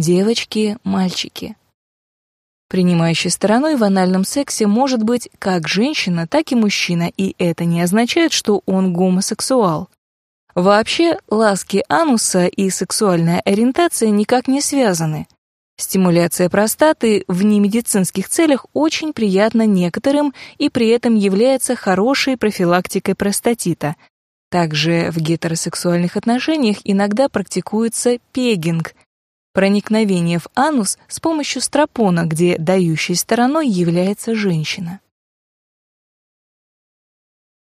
девочки, мальчики. Принимающей стороной в анальном сексе может быть как женщина, так и мужчина, и это не означает, что он гомосексуал. Вообще, ласки ануса и сексуальная ориентация никак не связаны. Стимуляция простаты в немедицинских целях очень приятна некоторым и при этом является хорошей профилактикой простатита. Также в гетеросексуальных отношениях иногда практикуется пегинг – проникновение в анус с помощью стропона, где дающей стороной является женщина.